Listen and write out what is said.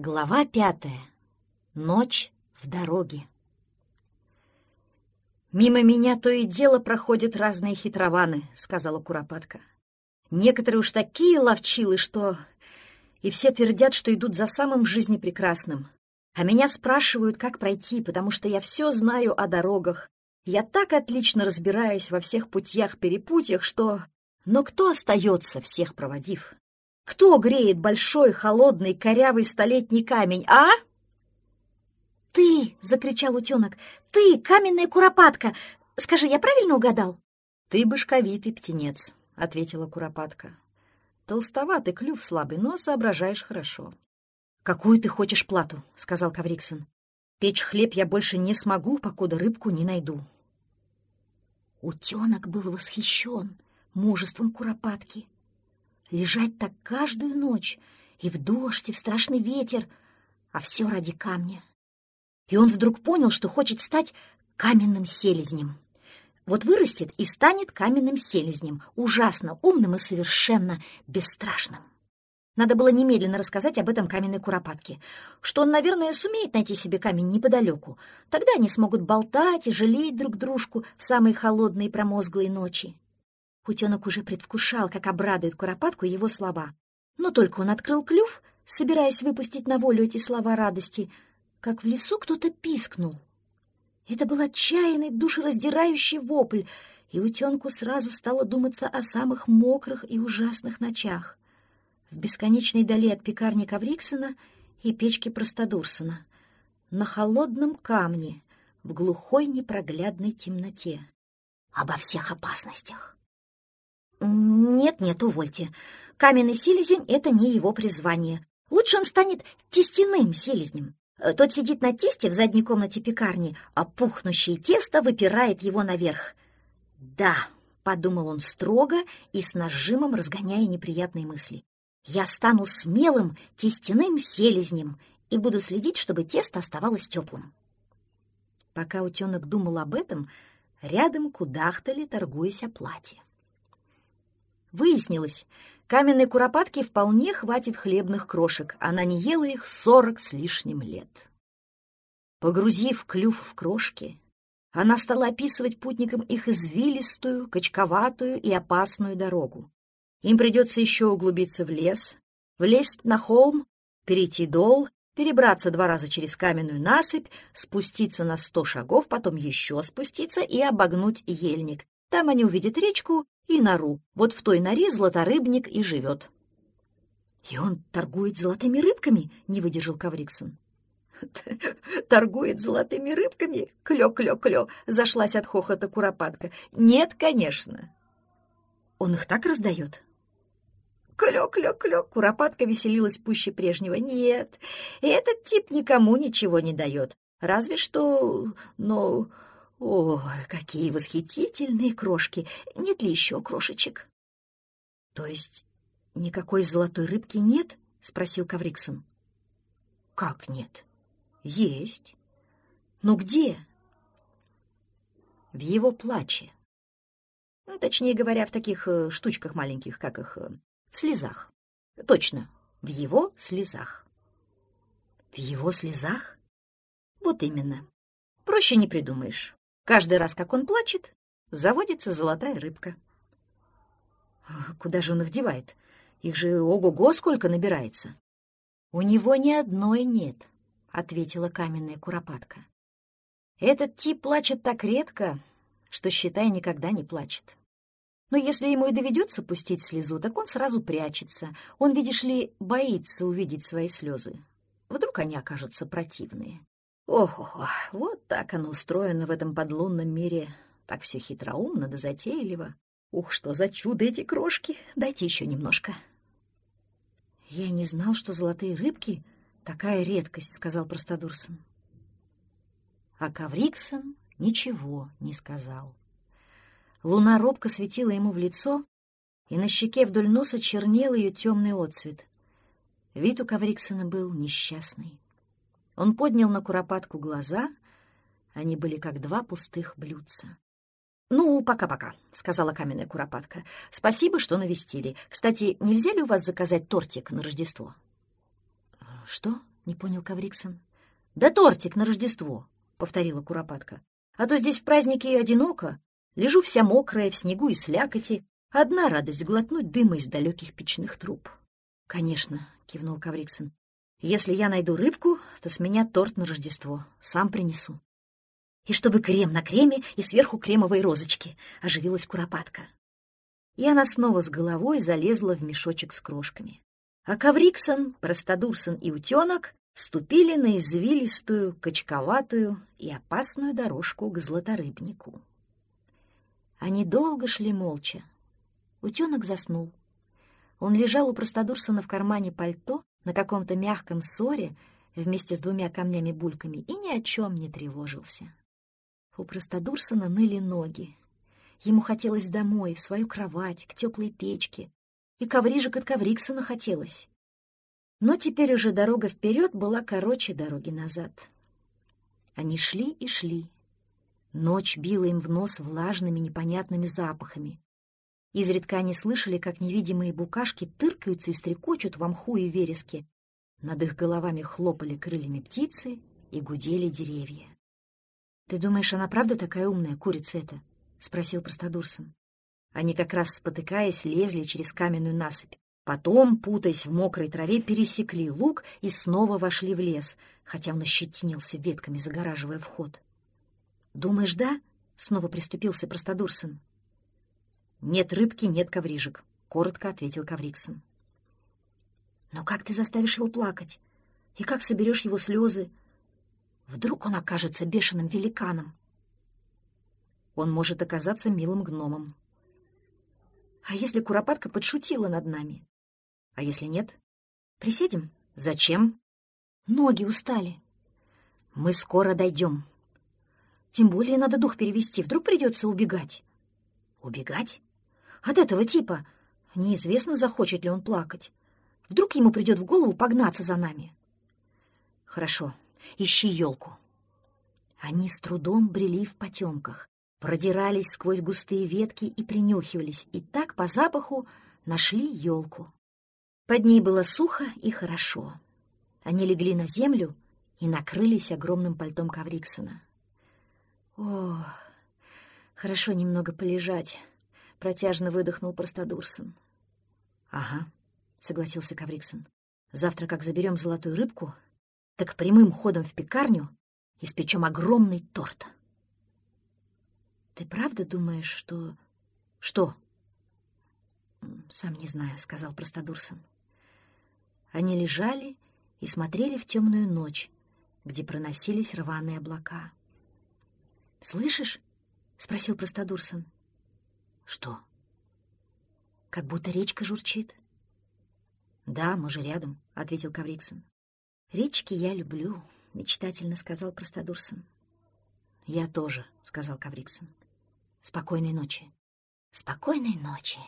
Глава пятая. Ночь в дороге. «Мимо меня то и дело проходят разные хитрованы», — сказала Куропатка. «Некоторые уж такие ловчилы, что... И все твердят, что идут за самым жизнепрекрасным. А меня спрашивают, как пройти, потому что я все знаю о дорогах. Я так отлично разбираюсь во всех путях-перепутьях, что... Но кто остается, всех проводив?» Кто греет большой, холодный, корявый столетний камень, а?» «Ты!» — закричал утенок. «Ты, каменная куропатка! Скажи, я правильно угадал?» «Ты башковитый птенец», — ответила куропатка. «Толстоватый клюв слабый, но соображаешь хорошо». «Какую ты хочешь плату?» — сказал Кавриксон. «Печь хлеб я больше не смогу, покуда рыбку не найду». Утенок был восхищен мужеством куропатки. Лежать так каждую ночь, и в дождь, и в страшный ветер, а все ради камня. И он вдруг понял, что хочет стать каменным селезнем. Вот вырастет и станет каменным селезнем, ужасно умным и совершенно бесстрашным. Надо было немедленно рассказать об этом каменной куропатке, что он, наверное, сумеет найти себе камень неподалеку. Тогда они смогут болтать и жалеть друг дружку в самые холодные промозглые ночи. Утенок уже предвкушал, как обрадует Куропатку его слова. Но только он открыл клюв, собираясь выпустить на волю эти слова радости, как в лесу кто-то пискнул. Это был отчаянный, душераздирающий вопль, и утенку сразу стало думаться о самых мокрых и ужасных ночах. В бесконечной дали от пекарни Кавриксона и печки Простодурсона, на холодном камне, в глухой непроглядной темноте. Обо всех опасностях. «Нет-нет, увольте. Каменный селезень — это не его призвание. Лучше он станет тестяным селезнем. Э, тот сидит на тесте в задней комнате пекарни, а пухнущее тесто выпирает его наверх. «Да», — подумал он строго и с нажимом разгоняя неприятные мысли, «я стану смелым тестяным селезнем и буду следить, чтобы тесто оставалось теплым». Пока утенок думал об этом, рядом кудахтали, торгуясь о платье. Выяснилось, каменной куропатке вполне хватит хлебных крошек, она не ела их сорок с лишним лет. Погрузив клюв в крошки, она стала описывать путникам их извилистую, качковатую и опасную дорогу. Им придется еще углубиться в лес, влезть на холм, перейти дол, перебраться два раза через каменную насыпь, спуститься на сто шагов, потом еще спуститься и обогнуть ельник. Там они увидят речку и нору. Вот в той норе золоторыбник и живет. — И он торгует золотыми рыбками? — не выдержал Кавриксон. — Торгует золотыми рыбками? Клё-клё-клё! — зашлась от хохота куропатка. — Нет, конечно. — Он их так раздает? Клё-клё-клё! Куропатка веселилась пуще прежнего. Нет, этот тип никому ничего не дает. Разве что, ну... О, какие восхитительные крошки! Нет ли еще крошечек? — То есть никакой золотой рыбки нет? — спросил Кавриксон. — Как нет? — Есть. — Ну где? — В его плаче. Ну, точнее говоря, в таких э, штучках маленьких, как их, э, в слезах. Точно, в его слезах. — В его слезах? Вот именно. Проще не придумаешь. Каждый раз, как он плачет, заводится золотая рыбка. Куда же он их девает? Их же ого-го сколько набирается. У него ни одной нет, — ответила каменная куропатка. Этот тип плачет так редко, что, считай, никогда не плачет. Но если ему и доведется пустить слезу, так он сразу прячется. Он, видишь ли, боится увидеть свои слезы. Вдруг они окажутся противные. Ох-ох, вот так оно устроено в этом подлунном мире. Так все хитроумно да затейливо. Ух, что за чудо эти крошки! Дайте еще немножко. Я не знал, что золотые рыбки — такая редкость, — сказал Простодурсон. А Кавриксон ничего не сказал. Луна робко светила ему в лицо, и на щеке вдоль носа чернел ее темный отцвет. Вид у Кавриксона был несчастный. Он поднял на куропатку глаза. Они были как два пустых блюдца. «Ну, пока-пока», — сказала каменная куропатка. «Спасибо, что навестили. Кстати, нельзя ли у вас заказать тортик на Рождество?» «Что?» — не понял Кавриксон. «Да тортик на Рождество», — повторила Куропатка. «А то здесь в празднике и одиноко. Лежу вся мокрая, в снегу и слякоти. Одна радость — глотнуть дыма из далеких печных труб». «Конечно», — кивнул Кавриксон. «Если я найду рыбку, то с меня торт на Рождество. Сам принесу». «И чтобы крем на креме и сверху кремовые розочки», — оживилась Куропатка. И она снова с головой залезла в мешочек с крошками. А Кавриксон, Простодурсон и Утенок ступили на извилистую, качковатую и опасную дорожку к златорыбнику. Они долго шли молча. Утенок заснул. Он лежал у Простодурсона в кармане пальто на каком-то мягком ссоре вместе с двумя камнями-бульками и ни о чем не тревожился. У Простодурсона ныли ноги. Ему хотелось домой, в свою кровать, к теплой печке. И коврижек от Ковриксона хотелось. Но теперь уже дорога вперед была короче дороги назад. Они шли и шли. Ночь била им в нос влажными непонятными запахами. Изредка они слышали, как невидимые букашки тыркаются и стрекочут в мху и вереске. Над их головами хлопали крыльями птицы и гудели деревья. «Ты думаешь, она правда такая умная, курица эта?» — спросил Простодурсон. Они как раз, спотыкаясь, лезли через каменную насыпь. Потом, путаясь в мокрой траве, пересекли луг и снова вошли в лес, хотя он ощетинился ветками, загораживая вход. «Думаешь, да?» — снова приступился Простодурсон. «Нет рыбки, нет коврижек», — коротко ответил Ковриксон. «Но как ты заставишь его плакать? И как соберешь его слезы? Вдруг он окажется бешеным великаном?» «Он может оказаться милым гномом». «А если Куропатка подшутила над нами?» А если нет? Присядем? Зачем? Ноги устали. Мы скоро дойдем. Тем более надо дух перевести. Вдруг придется убегать. Убегать? От этого типа. Неизвестно, захочет ли он плакать. Вдруг ему придет в голову погнаться за нами. Хорошо, ищи елку. Они с трудом брели в потемках, продирались сквозь густые ветки и принюхивались, и так по запаху нашли елку. Под ней было сухо и хорошо. Они легли на землю и накрылись огромным пальтом Кавриксона. «О, хорошо немного полежать», — протяжно выдохнул Простодурсон. «Ага», — согласился Кавриксон. «Завтра, как заберем золотую рыбку, так прямым ходом в пекарню испечем огромный торт». «Ты правда думаешь, что...» «Что?» «Сам не знаю», — сказал Простодурсон. Они лежали и смотрели в темную ночь, где проносились рваные облака. «Слышишь?» — спросил Простодурсон. «Что?» «Как будто речка журчит». «Да, мы же рядом», — ответил Кавриксон. «Речки я люблю», — мечтательно сказал Простодурсон. «Я тоже», — сказал Кавриксон. «Спокойной ночи». «Спокойной ночи».